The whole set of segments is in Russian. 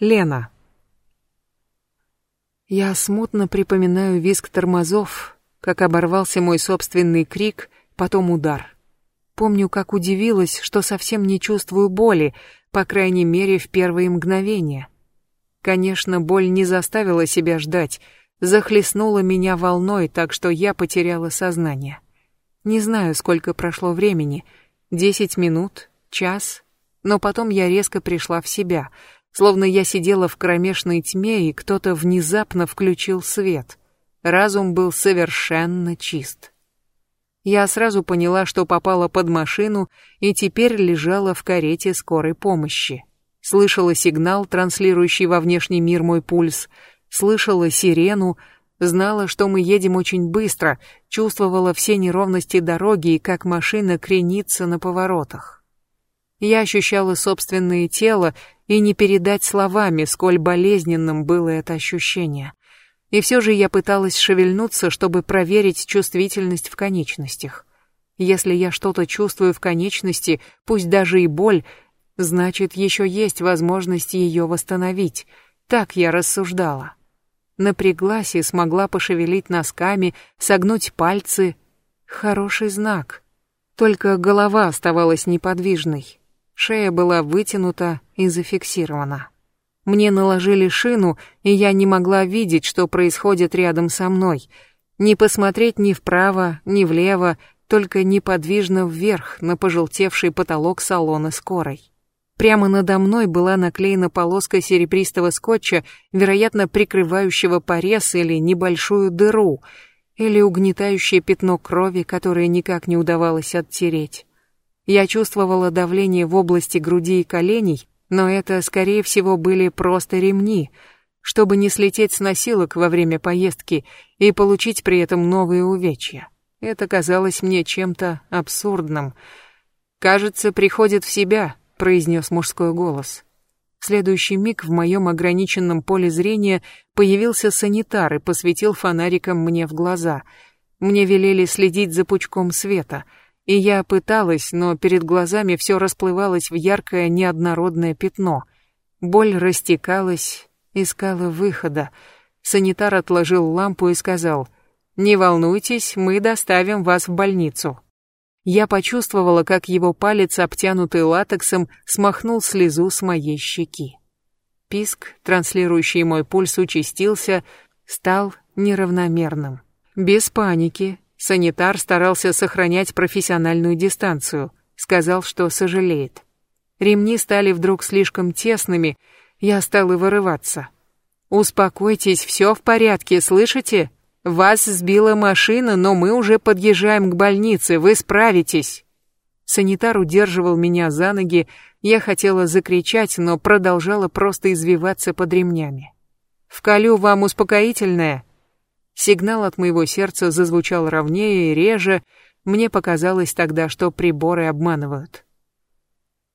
Лена. Я смутно припоминаю визг тормозов, как оборвался мой собственный крик, потом удар. Помню, как удивилась, что совсем не чувствую боли, по крайней мере, в первые мгновения. Конечно, боль не заставила себя ждать, захлестнула меня волной, так что я потеряла сознание. Не знаю, сколько прошло времени, десять минут, час, но потом я резко пришла в себя — Словно я сидела в кромешной тьме, и кто-то внезапно включил свет. Разум был совершенно чист. Я сразу поняла, что попала под машину и теперь лежала в карете скорой помощи. Слышала сигнал, транслирующий во внешний мир мой пульс, слышала сирену, знала, что мы едем очень быстро, чувствовала все неровности дороги и как машина кренится на поворотах. Я ощущала собственное тело и не передать словами, сколь болезненным было это ощущение. И все же я пыталась шевельнуться, чтобы проверить чувствительность в конечностях. Если я что-то чувствую в конечности, пусть даже и боль, значит, еще есть возможность ее восстановить. Так я рассуждала. Напряглась и смогла пошевелить носками, согнуть пальцы. Хороший знак. Только голова оставалась неподвижной. Шея была вытянута и зафиксирована. Мне наложили шину, и я не могла видеть, что происходит рядом со мной. Не посмотреть ни вправо, ни влево, только неподвижно вверх на пожелтевший потолок салона скорой. Прямо надо мной была наклеена полоска серебристого скотча, вероятно, прикрывающего порез или небольшую дыру, или угнетающее пятно крови, которое никак не удавалось оттереть. Я чувствовала давление в области груди и коленей, но это, скорее всего, были просто ремни, чтобы не слететь с носилок во время поездки и получить при этом новые увечья. Это казалось мне чем-то абсурдным. «Кажется, приходит в себя», — произнес мужской голос. В следующий миг в моем ограниченном поле зрения появился санитар и посветил фонариком мне в глаза. Мне велели следить за пучком света — и я пыталась, но перед глазами все расплывалось в яркое неоднородное пятно. Боль растекалась, искала выхода. Санитар отложил лампу и сказал, «Не волнуйтесь, мы доставим вас в больницу». Я почувствовала, как его палец, обтянутый латексом, смахнул слезу с моей щеки. Писк, транслирующий мой пульс, участился, стал неравномерным. Без паники, Санитар старался сохранять профессиональную дистанцию, сказал, что сожалеет. Ремни стали вдруг слишком тесными, я стала вырываться. «Успокойтесь, все в порядке, слышите? Вас сбила машина, но мы уже подъезжаем к больнице, вы справитесь». Санитар удерживал меня за ноги, я хотела закричать, но продолжала просто извиваться под ремнями. «Вколю вам успокоительное», Сигнал от моего сердца зазвучал ровнее и реже, мне показалось тогда, что приборы обманывают.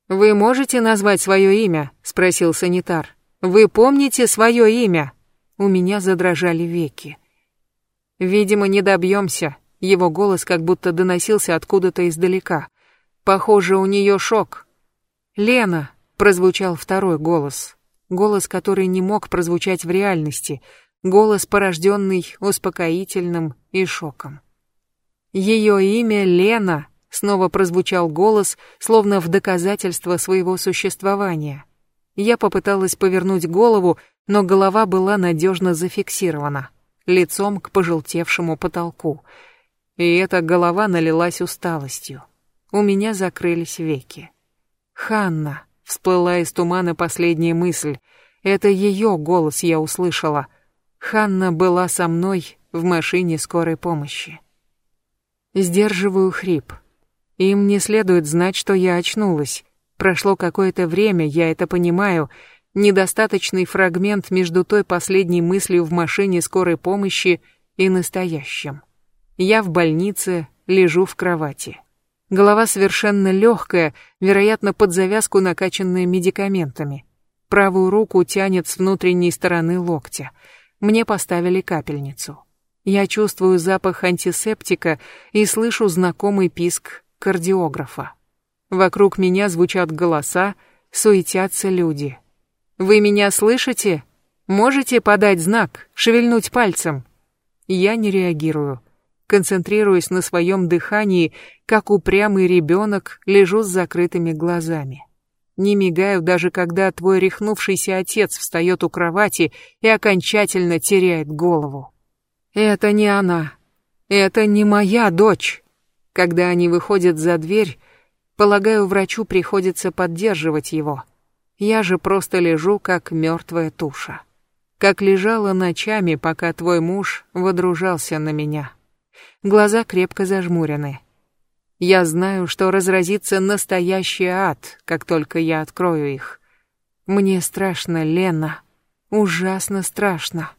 «Вы можете назвать свое имя?» — спросил санитар. «Вы помните свое имя?» У меня задрожали веки. «Видимо, не добьемся». Его голос как будто доносился откуда-то издалека. «Похоже, у нее шок». «Лена!» — прозвучал второй голос. Голос, который не мог прозвучать в реальности — голос, порожденный успокоительным и шоком. Ее имя Лена, снова прозвучал голос, словно в доказательство своего существования. Я попыталась повернуть голову, но голова была надежно зафиксирована, лицом к пожелтевшему потолку. И эта голова налилась усталостью. У меня закрылись веки. «Ханна», — всплыла из тумана последняя мысль, — это ее голос я услышала — Ханна была со мной в машине скорой помощи. Сдерживаю хрип. Им не следует знать, что я очнулась. Прошло какое-то время, я это понимаю. Недостаточный фрагмент между той последней мыслью в машине скорой помощи и настоящим. Я в больнице, лежу в кровати. Голова совершенно легкая, вероятно, под завязку накачанная медикаментами. Правую руку тянет с внутренней стороны локтя — мне поставили капельницу. Я чувствую запах антисептика и слышу знакомый писк кардиографа. Вокруг меня звучат голоса, суетятся люди. Вы меня слышите? Можете подать знак, шевельнуть пальцем? Я не реагирую. Концентрируясь на своем дыхании, как упрямый ребенок, лежу с закрытыми глазами. Не мигаю даже когда твой рехнувшийся отец встает у кровати и окончательно теряет голову. Это не она. Это не моя дочь. Когда они выходят за дверь, полагаю, врачу приходится поддерживать его. Я же просто лежу, как мертвая туша. Как лежала ночами, пока твой муж водружался на меня. Глаза крепко зажмурены. Я знаю, что разразится настоящий ад, как только я открою их. Мне страшно, Лена. Ужасно страшно.